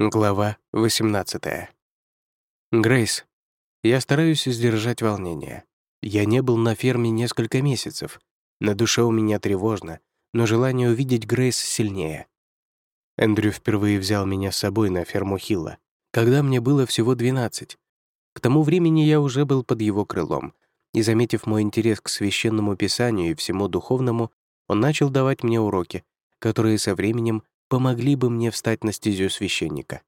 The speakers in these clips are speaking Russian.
Глава 18. Грейс, я стараюсь сдержать волнение. Я не был на ферме несколько месяцев. На душе у меня тревожно, но желание увидеть Грейс сильнее. Эндрю впервые взял меня с собой на ферму Хилла, когда мне было всего 12. К тому времени я уже был под его крылом, и, заметив мой интерес к священному писанию и всему духовному, он начал давать мне уроки, которые со временем помогли бы мне встать на стезю священника.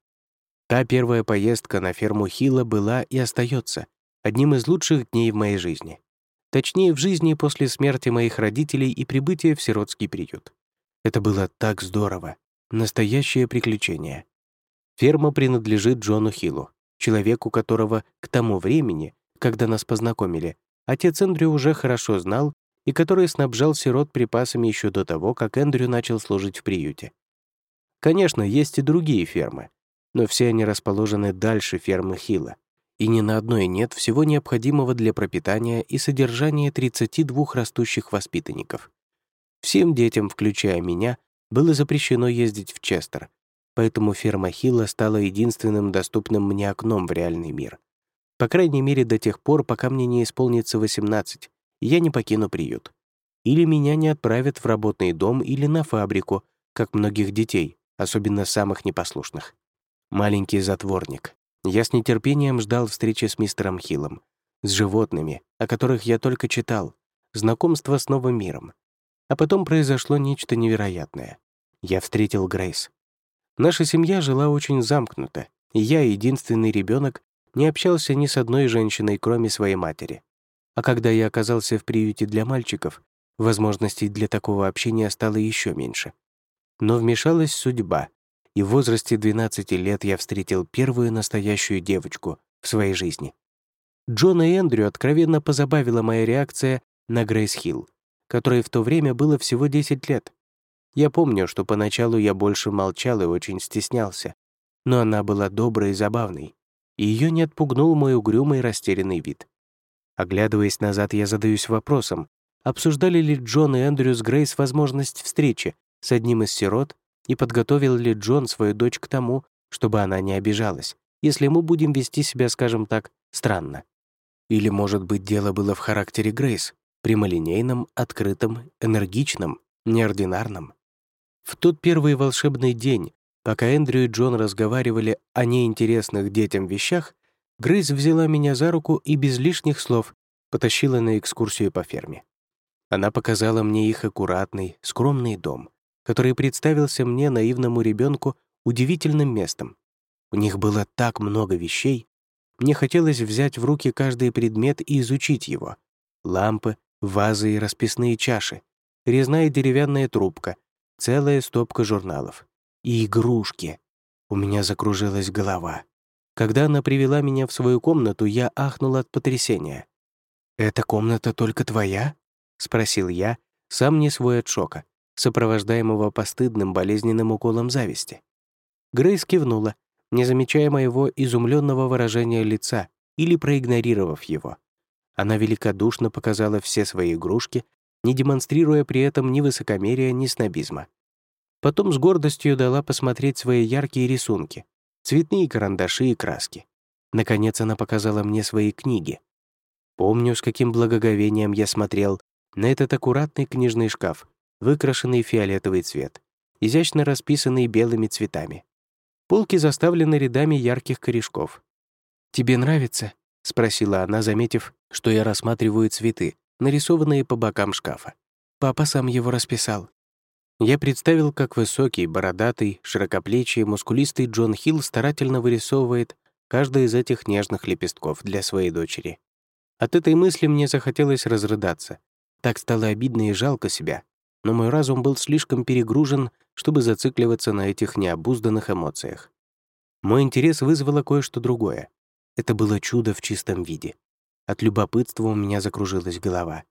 Та первая поездка на ферму Хила была и остается одним из лучших дней в моей жизни. Точнее, в жизни после смерти моих родителей и прибытия в сиротский приют. Это было так здорово. Настоящее приключение. Ферма принадлежит Джону Хиллу, человеку которого к тому времени, когда нас познакомили, отец Эндрю уже хорошо знал и который снабжал сирот припасами еще до того, как Эндрю начал служить в приюте. Конечно, есть и другие фермы, но все они расположены дальше фермы Хила, и ни на одной нет всего необходимого для пропитания и содержания 32 растущих воспитанников. Всем детям, включая меня, было запрещено ездить в Честер, поэтому ферма Хилла стала единственным доступным мне окном в реальный мир. По крайней мере, до тех пор, пока мне не исполнится 18, и я не покину приют. Или меня не отправят в работный дом или на фабрику, как многих детей, особенно самых непослушных. Маленький затворник. Я с нетерпением ждал встречи с мистером Хиллом, с животными, о которых я только читал, знакомство с новым миром. А потом произошло нечто невероятное. Я встретил Грейс. Наша семья жила очень замкнуто, и я, единственный ребенок, не общался ни с одной женщиной, кроме своей матери. А когда я оказался в приюте для мальчиков, возможностей для такого общения стало еще меньше. Но вмешалась судьба, и в возрасте 12 лет я встретил первую настоящую девочку в своей жизни. Джона и Эндрю откровенно позабавила моя реакция на Грейс Хилл, которой в то время было всего 10 лет. Я помню, что поначалу я больше молчал и очень стеснялся, но она была доброй и забавной, и ее не отпугнул мой угрюмый растерянный вид. Оглядываясь назад, я задаюсь вопросом, обсуждали ли Джон и Эндрю с Грейс возможность встречи, с одним из сирот и подготовил ли Джон свою дочь к тому, чтобы она не обижалась, если мы будем вести себя, скажем так, странно. Или, может быть, дело было в характере Грейс, прямолинейном, открытом, энергичном, неординарном. В тот первый волшебный день, пока Эндрю и Джон разговаривали о неинтересных детям вещах, Грейс взяла меня за руку и без лишних слов потащила на экскурсию по ферме. Она показала мне их аккуратный, скромный дом, который представился мне, наивному ребенку, удивительным местом. У них было так много вещей. Мне хотелось взять в руки каждый предмет и изучить его. Лампы, вазы и расписные чаши, резная деревянная трубка, целая стопка журналов. И игрушки. У меня закружилась голова. Когда она привела меня в свою комнату, я ахнул от потрясения. «Эта комната только твоя?» — спросил я, сам не свой от шока сопровождаемого постыдным болезненным уколом зависти. Грейс кивнула, не замечая моего изумленного выражения лица или проигнорировав его. Она великодушно показала все свои игрушки, не демонстрируя при этом ни высокомерия, ни снобизма. Потом с гордостью дала посмотреть свои яркие рисунки, цветные карандаши и краски. Наконец она показала мне свои книги. Помню, с каким благоговением я смотрел на этот аккуратный книжный шкаф, выкрашенный в фиолетовый цвет, изящно расписанный белыми цветами. Полки заставлены рядами ярких корешков. «Тебе нравится?» — спросила она, заметив, что я рассматриваю цветы, нарисованные по бокам шкафа. Папа сам его расписал. Я представил, как высокий, бородатый, широкоплечий, мускулистый Джон Хилл старательно вырисовывает каждый из этих нежных лепестков для своей дочери. От этой мысли мне захотелось разрыдаться. Так стало обидно и жалко себя но мой разум был слишком перегружен, чтобы зацикливаться на этих необузданных эмоциях. Мой интерес вызвало кое-что другое. Это было чудо в чистом виде. От любопытства у меня закружилась голова.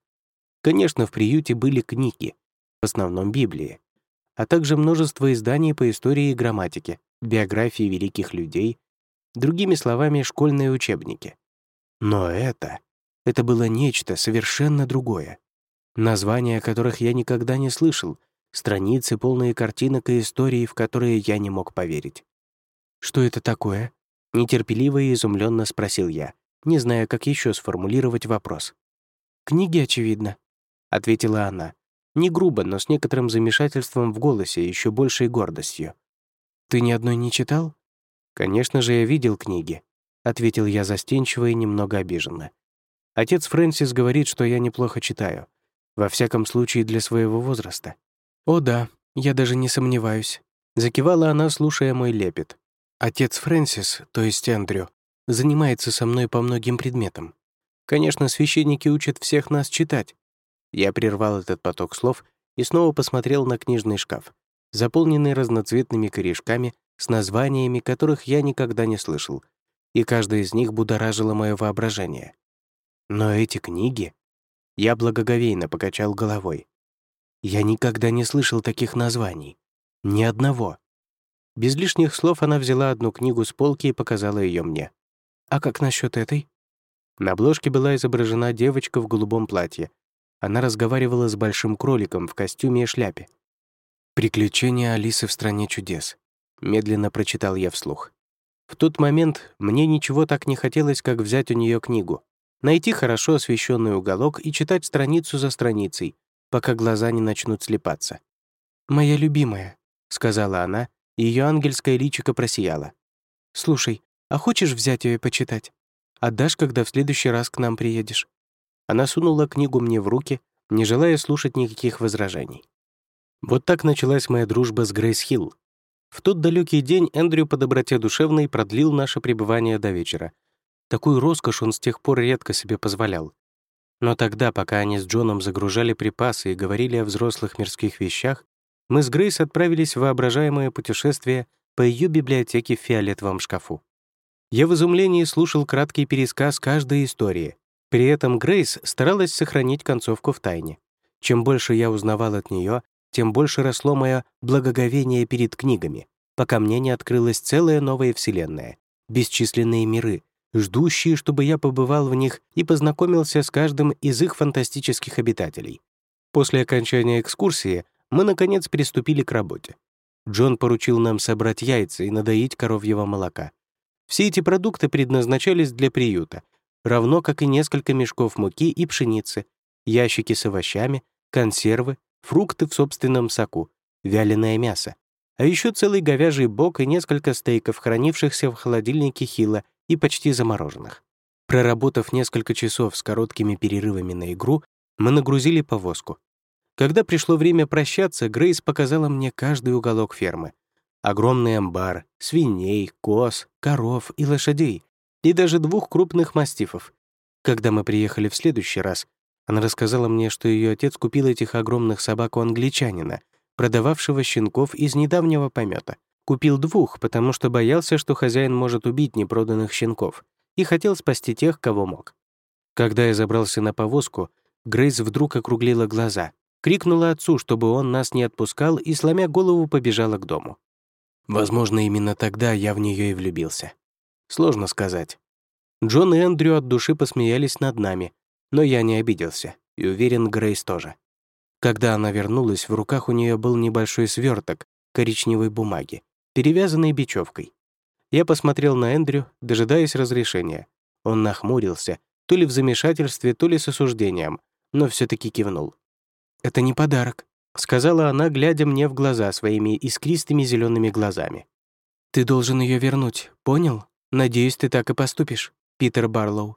Конечно, в приюте были книги, в основном Библии, а также множество изданий по истории и грамматике, биографии великих людей, другими словами, школьные учебники. Но это... Это было нечто совершенно другое названия которых я никогда не слышал, страницы, полные картинок и историй, в которые я не мог поверить. «Что это такое?» — нетерпеливо и изумленно спросил я, не зная, как еще сформулировать вопрос. «Книги, очевидно», — ответила она. Не грубо, но с некоторым замешательством в голосе и еще большей гордостью. «Ты ни одной не читал?» «Конечно же, я видел книги», — ответил я застенчиво и немного обиженно. «Отец Фрэнсис говорит, что я неплохо читаю. Во всяком случае, для своего возраста». «О да, я даже не сомневаюсь», — закивала она, слушая мой лепет. «Отец Фрэнсис, то есть Эндрю, занимается со мной по многим предметам. Конечно, священники учат всех нас читать». Я прервал этот поток слов и снова посмотрел на книжный шкаф, заполненный разноцветными корешками с названиями, которых я никогда не слышал, и каждая из них будоражила мое воображение. Но эти книги... Я благоговейно покачал головой. Я никогда не слышал таких названий. Ни одного. Без лишних слов она взяла одну книгу с полки и показала ее мне. «А как насчет этой?» На обложке была изображена девочка в голубом платье. Она разговаривала с большим кроликом в костюме и шляпе. «Приключения Алисы в стране чудес», — медленно прочитал я вслух. В тот момент мне ничего так не хотелось, как взять у нее книгу, найти хорошо освещенный уголок и читать страницу за страницей, пока глаза не начнут слепаться. «Моя любимая», — сказала она, и ее ангельское личико просияло. «Слушай, а хочешь взять ее и почитать? Отдашь, когда в следующий раз к нам приедешь?» Она сунула книгу мне в руки, не желая слушать никаких возражений. Вот так началась моя дружба с Грейс Хилл. В тот далекий день Эндрю по доброте душевной продлил наше пребывание до вечера. Такую роскошь он с тех пор редко себе позволял. Но тогда, пока они с Джоном загружали припасы и говорили о взрослых мирских вещах, мы с Грейс отправились в воображаемое путешествие по ее библиотеке в фиолетовом шкафу. Я в изумлении слушал краткий пересказ каждой истории. При этом Грейс старалась сохранить концовку в тайне. Чем больше я узнавал от нее, тем больше росло мое благоговение перед книгами, пока мне не открылась целая новая вселенная, бесчисленные миры, ждущие, чтобы я побывал в них и познакомился с каждым из их фантастических обитателей. После окончания экскурсии мы, наконец, приступили к работе. Джон поручил нам собрать яйца и надоить коровьего молока. Все эти продукты предназначались для приюта, равно как и несколько мешков муки и пшеницы, ящики с овощами, консервы, фрукты в собственном соку, вяленое мясо, а еще целый говяжий бок и несколько стейков, хранившихся в холодильнике Хила и почти замороженных. Проработав несколько часов с короткими перерывами на игру, мы нагрузили повозку. Когда пришло время прощаться, Грейс показала мне каждый уголок фермы. Огромный амбар, свиней, коз, коров и лошадей, и даже двух крупных мастифов. Когда мы приехали в следующий раз, она рассказала мне, что ее отец купил этих огромных собак у англичанина, продававшего щенков из недавнего помета. Купил двух, потому что боялся, что хозяин может убить непроданных щенков, и хотел спасти тех, кого мог. Когда я забрался на повозку, Грейс вдруг округлила глаза, крикнула отцу, чтобы он нас не отпускал, и, сломя голову, побежала к дому. Возможно, именно тогда я в нее и влюбился. Сложно сказать. Джон и Эндрю от души посмеялись над нами, но я не обиделся, и уверен, Грейс тоже. Когда она вернулась, в руках у нее был небольшой сверток коричневой бумаги, перевязанный бечевкой. Я посмотрел на Эндрю, дожидаясь разрешения. Он нахмурился, то ли в замешательстве, то ли с осуждением, но все таки кивнул. «Это не подарок», — сказала она, глядя мне в глаза своими искристыми зелеными глазами. «Ты должен ее вернуть, понял? Надеюсь, ты так и поступишь, Питер Барлоу».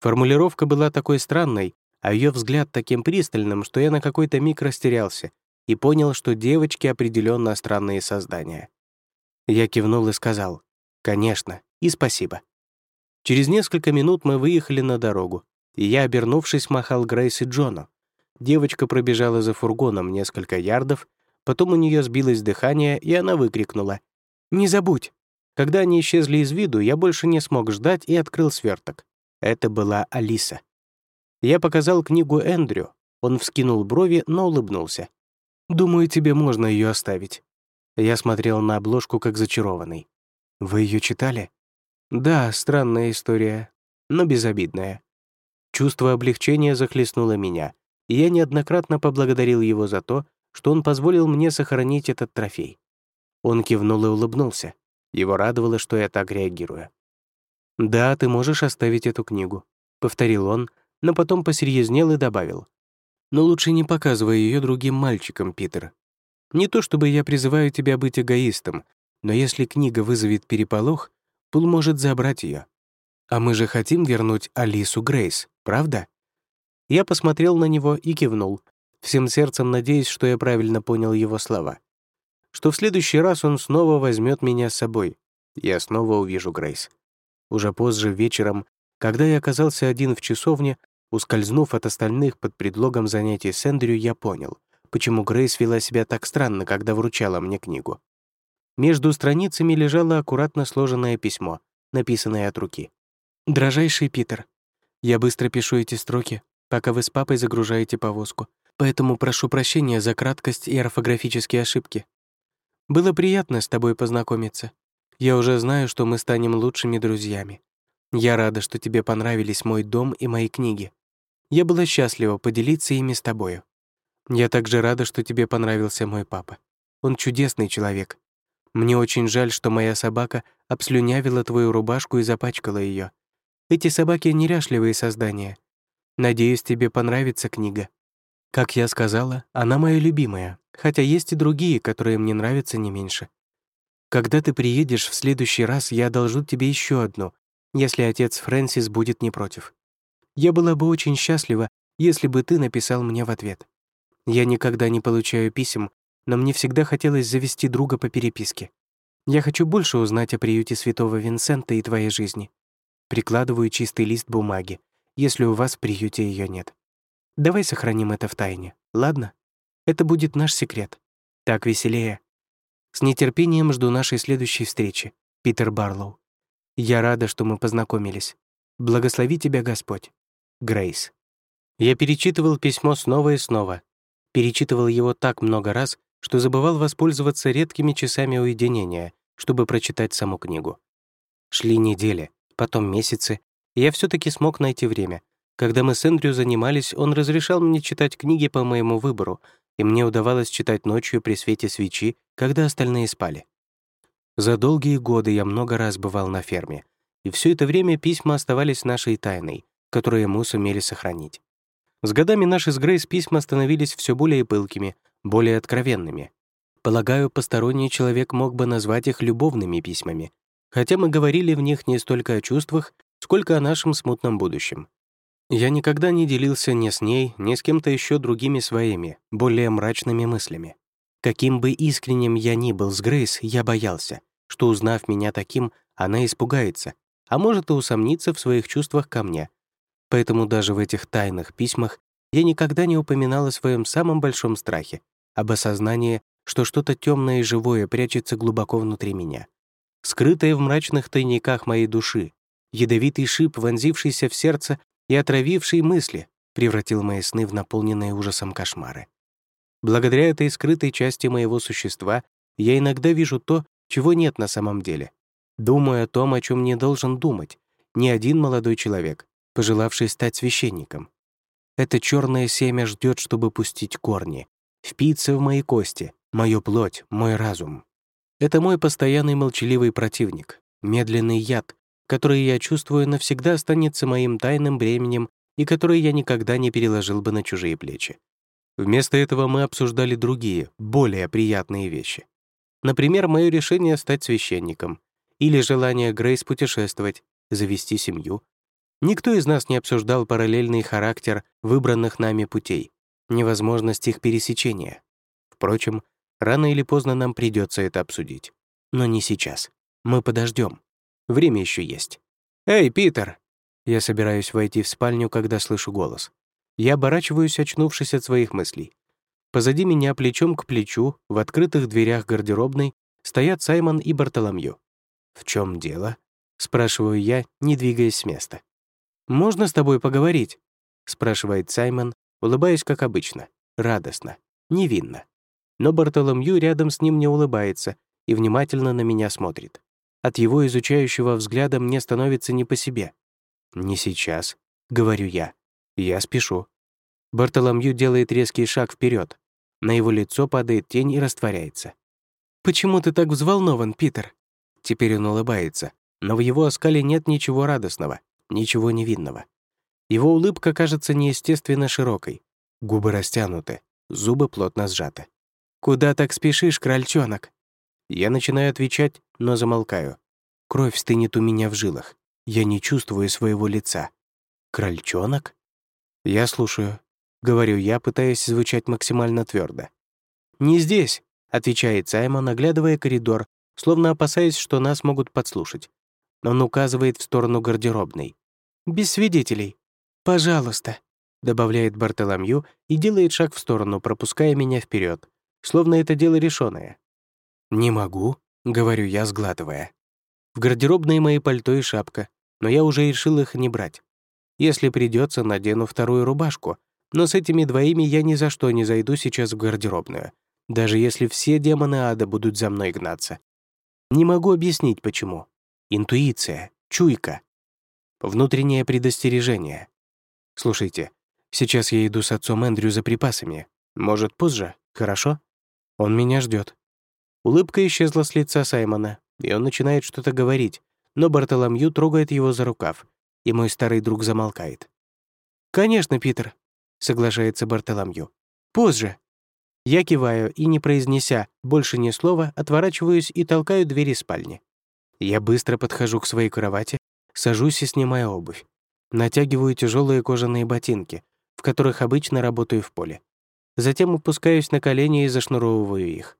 Формулировка была такой странной, а ее взгляд таким пристальным, что я на какой-то миг растерялся и понял, что девочки определенно странные создания. Я кивнул и сказал «Конечно» и «Спасибо». Через несколько минут мы выехали на дорогу, и я, обернувшись, махал Грейс и Джону. Девочка пробежала за фургоном несколько ярдов, потом у нее сбилось дыхание, и она выкрикнула «Не забудь!». Когда они исчезли из виду, я больше не смог ждать и открыл сверток. Это была Алиса. Я показал книгу Эндрю. Он вскинул брови, но улыбнулся. «Думаю, тебе можно ее оставить». Я смотрел на обложку как зачарованный. «Вы ее читали?» «Да, странная история, но безобидная». Чувство облегчения захлестнуло меня, и я неоднократно поблагодарил его за то, что он позволил мне сохранить этот трофей. Он кивнул и улыбнулся. Его радовало, что я так реагирую. «Да, ты можешь оставить эту книгу», — повторил он, но потом посерьезнел и добавил. «Но лучше не показывай ее другим мальчикам, Питер. Не то чтобы я призываю тебя быть эгоистом, но если книга вызовет переполох, Пул может забрать ее. А мы же хотим вернуть Алису Грейс, правда?» Я посмотрел на него и кивнул, всем сердцем надеясь, что я правильно понял его слова. Что в следующий раз он снова возьмет меня с собой. Я снова увижу Грейс. Уже позже, вечером, когда я оказался один в часовне, ускользнув от остальных под предлогом занятий с Эндрю, я понял, почему Грейс вела себя так странно, когда вручала мне книгу. Между страницами лежало аккуратно сложенное письмо, написанное от руки. «Дорожайший Питер, я быстро пишу эти строки, пока вы с папой загружаете повозку, поэтому прошу прощения за краткость и орфографические ошибки. Было приятно с тобой познакомиться. Я уже знаю, что мы станем лучшими друзьями. Я рада, что тебе понравились мой дом и мои книги. Я была счастлива поделиться ими с тобою. Я также рада, что тебе понравился мой папа. Он чудесный человек. Мне очень жаль, что моя собака обслюнявила твою рубашку и запачкала ее. Эти собаки — неряшливые создания. Надеюсь, тебе понравится книга. Как я сказала, она моя любимая, хотя есть и другие, которые мне нравятся не меньше. Когда ты приедешь в следующий раз, я одолжу тебе еще одну, если отец Фрэнсис будет не против. Я была бы очень счастлива, если бы ты написал мне в ответ. Я никогда не получаю писем, но мне всегда хотелось завести друга по переписке. Я хочу больше узнать о приюте святого Винсента и твоей жизни. Прикладываю чистый лист бумаги, если у вас в приюте ее нет. Давай сохраним это в тайне, ладно? Это будет наш секрет. Так веселее. С нетерпением жду нашей следующей встречи, Питер Барлоу. Я рада, что мы познакомились. Благослови тебя, Господь. Грейс. Я перечитывал письмо снова и снова. Перечитывал его так много раз, что забывал воспользоваться редкими часами уединения, чтобы прочитать саму книгу. Шли недели, потом месяцы, и я все таки смог найти время, когда мы с Эндрю занимались, он разрешал мне читать книги по моему выбору, и мне удавалось читать ночью при свете свечи, когда остальные спали. За долгие годы я много раз бывал на ферме, и все это время письма оставались нашей тайной, которую мы сумели сохранить. С годами наши с Грейс письма становились все более пылкими, более откровенными. Полагаю, посторонний человек мог бы назвать их любовными письмами, хотя мы говорили в них не столько о чувствах, сколько о нашем смутном будущем. Я никогда не делился ни с ней, ни с кем-то еще другими своими, более мрачными мыслями. Каким бы искренним я ни был с Грейс, я боялся, что, узнав меня таким, она испугается, а может и усомнится в своих чувствах ко мне. Поэтому даже в этих тайных письмах я никогда не упоминал о своем самом большом страхе, об осознании, что что-то темное и живое прячется глубоко внутри меня. Скрытое в мрачных тайниках моей души, ядовитый шип, вонзившийся в сердце и отравивший мысли, превратил мои сны в наполненные ужасом кошмары. Благодаря этой скрытой части моего существа я иногда вижу то, чего нет на самом деле. Думаю о том, о чем не должен думать ни один молодой человек, пожелавший стать священником. Это черное семя ждет, чтобы пустить корни, впиться в мои кости, мою плоть, мой разум. Это мой постоянный молчаливый противник, медленный яд, который я чувствую навсегда останется моим тайным бременем и который я никогда не переложил бы на чужие плечи. Вместо этого мы обсуждали другие, более приятные вещи. Например, мое решение стать священником или желание Грейс путешествовать, завести семью. Никто из нас не обсуждал параллельный характер выбранных нами путей, невозможность их пересечения. Впрочем, рано или поздно нам придется это обсудить. Но не сейчас. Мы подождем. Время еще есть. «Эй, Питер!» Я собираюсь войти в спальню, когда слышу голос. Я оборачиваюсь, очнувшись от своих мыслей. Позади меня, плечом к плечу, в открытых дверях гардеробной, стоят Саймон и Бартоломью. «В чем дело?» — спрашиваю я, не двигаясь с места. «Можно с тобой поговорить?» — спрашивает Саймон, улыбаясь, как обычно, радостно, невинно. Но Бартоломью рядом с ним не улыбается и внимательно на меня смотрит. От его изучающего взгляда мне становится не по себе. «Не сейчас», — говорю я. «Я спешу». Бартоломью делает резкий шаг вперед. На его лицо падает тень и растворяется. «Почему ты так взволнован, Питер?» Теперь он улыбается, но в его оскале нет ничего радостного, ничего невинного. Его улыбка кажется неестественно широкой. Губы растянуты, зубы плотно сжаты. «Куда так спешишь, крольчонок?» Я начинаю отвечать, но замолкаю. Кровь стынет у меня в жилах. Я не чувствую своего лица. «Крольчонок?» «Я слушаю», — говорю я, пытаясь звучать максимально твердо. «Не здесь», — отвечает Саймон, оглядывая коридор, словно опасаясь, что нас могут подслушать. Он указывает в сторону гардеробной. «Без свидетелей. Пожалуйста», — добавляет Бартоломью и делает шаг в сторону, пропуская меня вперед, словно это дело решенное. «Не могу», — говорю я, сглатывая. В гардеробной мои пальто и шапка, но я уже решил их не брать. Если придется, надену вторую рубашку, но с этими двоими я ни за что не зайду сейчас в гардеробную, даже если все демоны ада будут за мной гнаться. Не могу объяснить, почему. Интуиция, чуйка. Внутреннее предостережение. Слушайте, сейчас я иду с отцом Эндрю за припасами. Может, позже, хорошо? Он меня ждет. Улыбка исчезла с лица Саймона, и он начинает что-то говорить, но Бартоломью трогает его за рукав, и мой старый друг замолкает. «Конечно, Питер», — соглашается Бартоломью. «Позже». Я киваю и, не произнеся больше ни слова, отворачиваюсь и толкаю двери спальни. Я быстро подхожу к своей кровати, сажусь и снимаю обувь. Натягиваю тяжелые кожаные ботинки, в которых обычно работаю в поле. Затем опускаюсь на колени и зашнуровываю их.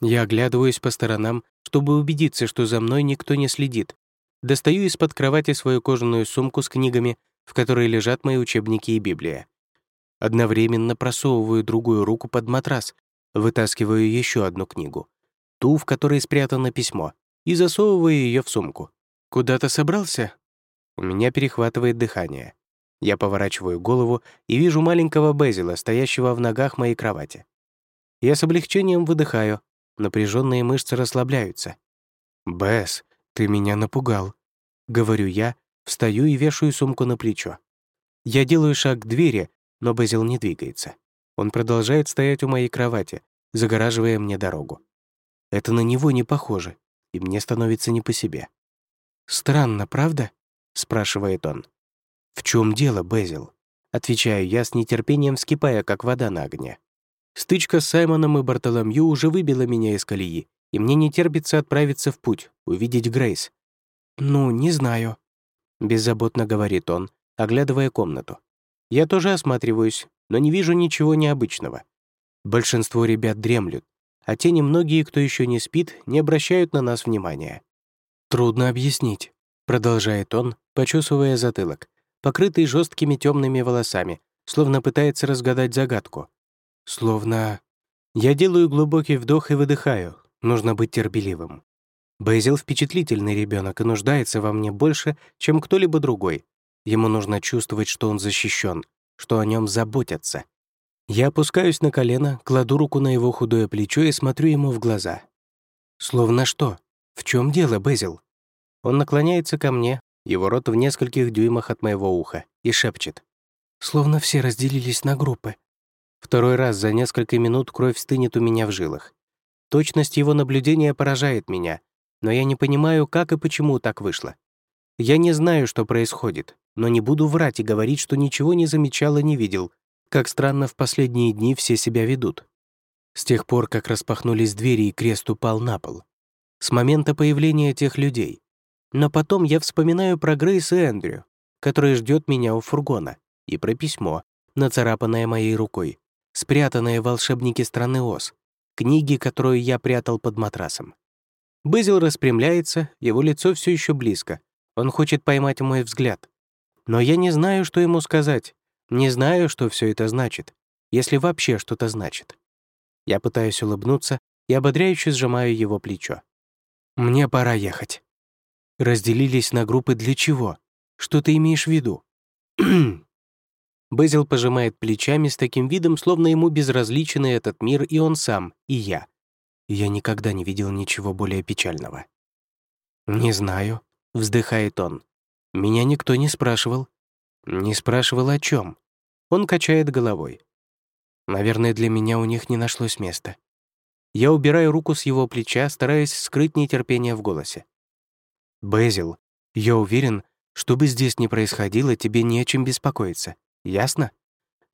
Я оглядываюсь по сторонам, чтобы убедиться, что за мной никто не следит. Достаю из-под кровати свою кожаную сумку с книгами, в которой лежат мои учебники и Библия. Одновременно просовываю другую руку под матрас, вытаскиваю еще одну книгу, ту, в которой спрятано письмо, и засовываю ее в сумку. «Куда-то собрался?» У меня перехватывает дыхание. Я поворачиваю голову и вижу маленького Безила, стоящего в ногах моей кровати. Я с облегчением выдыхаю, Напряженные мышцы расслабляются. «Бесс, ты меня напугал», — говорю я, встаю и вешаю сумку на плечо. Я делаю шаг к двери, но Безил не двигается. Он продолжает стоять у моей кровати, загораживая мне дорогу. Это на него не похоже, и мне становится не по себе. «Странно, правда?» — спрашивает он. «В чем дело, Безил?» Отвечаю я с нетерпением, вскипая, как вода на огне. Стычка с Саймоном и Бартоломью уже выбила меня из колеи, и мне не терпится отправиться в путь, увидеть Грейс. «Ну, не знаю», — беззаботно говорит он, оглядывая комнату. Я тоже осматриваюсь, но не вижу ничего необычного. Большинство ребят дремлют, а те немногие, кто еще не спит, не обращают на нас внимания. «Трудно объяснить», — продолжает он, почесывая затылок, покрытый жесткими темными волосами, словно пытается разгадать загадку. Словно... Я делаю глубокий вдох и выдыхаю. Нужно быть терпеливым. Бейзил впечатлительный ребенок и нуждается во мне больше, чем кто-либо другой. Ему нужно чувствовать, что он защищен, что о нем заботятся. Я опускаюсь на колено, кладу руку на его худое плечо и смотрю ему в глаза. Словно что? В чем дело, Безил? Он наклоняется ко мне, его рот в нескольких дюймах от моего уха, и шепчет. Словно все разделились на группы. Второй раз за несколько минут кровь стынет у меня в жилах. Точность его наблюдения поражает меня, но я не понимаю, как и почему так вышло. Я не знаю, что происходит, но не буду врать и говорить, что ничего не замечал и не видел, как странно в последние дни все себя ведут. С тех пор, как распахнулись двери и крест упал на пол. С момента появления тех людей. Но потом я вспоминаю про Грейс и Эндрю, который ждет меня у фургона, и про письмо, нацарапанное моей рукой спрятанные волшебники страны Оз, книги, которую я прятал под матрасом. Бызил распрямляется, его лицо все еще близко. Он хочет поймать мой взгляд. Но я не знаю, что ему сказать. Не знаю, что все это значит, если вообще что-то значит. Я пытаюсь улыбнуться и ободряюще сжимаю его плечо. «Мне пора ехать». Разделились на группы для чего? Что ты имеешь в виду? Безил пожимает плечами с таким видом, словно ему безразличен этот мир и он сам, и я. Я никогда не видел ничего более печального. «Не знаю», — вздыхает он. «Меня никто не спрашивал». «Не спрашивал о чем. Он качает головой. Наверное, для меня у них не нашлось места. Я убираю руку с его плеча, стараясь скрыть нетерпение в голосе. «Безил, я уверен, что бы здесь ни происходило, тебе не о чем беспокоиться. Ясно?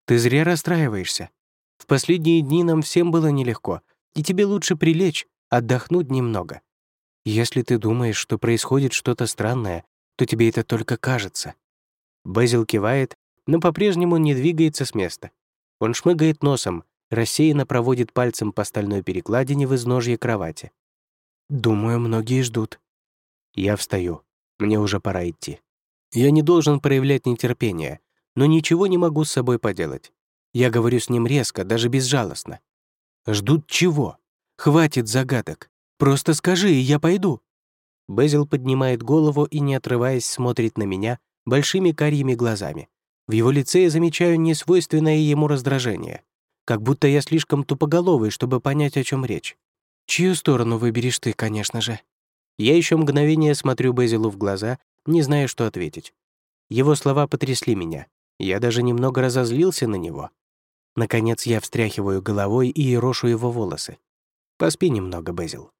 Ты зря расстраиваешься. В последние дни нам всем было нелегко, и тебе лучше прилечь, отдохнуть немного. Если ты думаешь, что происходит что-то странное, то тебе это только кажется». Безил кивает, но по-прежнему не двигается с места. Он шмыгает носом, рассеянно проводит пальцем по стальной перекладине в изножье кровати. «Думаю, многие ждут». Я встаю. Мне уже пора идти. Я не должен проявлять нетерпение, но ничего не могу с собой поделать. Я говорю с ним резко, даже безжалостно. «Ждут чего? Хватит загадок. Просто скажи, и я пойду». Безил поднимает голову и, не отрываясь, смотрит на меня большими карьими глазами. В его лице я замечаю несвойственное ему раздражение. Как будто я слишком тупоголовый, чтобы понять, о чем речь. Чью сторону выберешь ты, конечно же? Я еще мгновение смотрю Безилу в глаза, не зная, что ответить. Его слова потрясли меня. Я даже немного разозлился на него. Наконец я встряхиваю головой и ерошу его волосы. Поспи немного, Безил.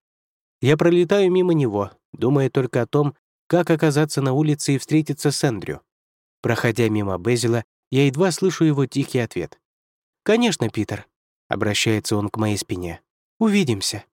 Я пролетаю мимо него, думая только о том, как оказаться на улице и встретиться с Эндрю. Проходя мимо Безила, я едва слышу его тихий ответ. «Конечно, Питер», — обращается он к моей спине. «Увидимся».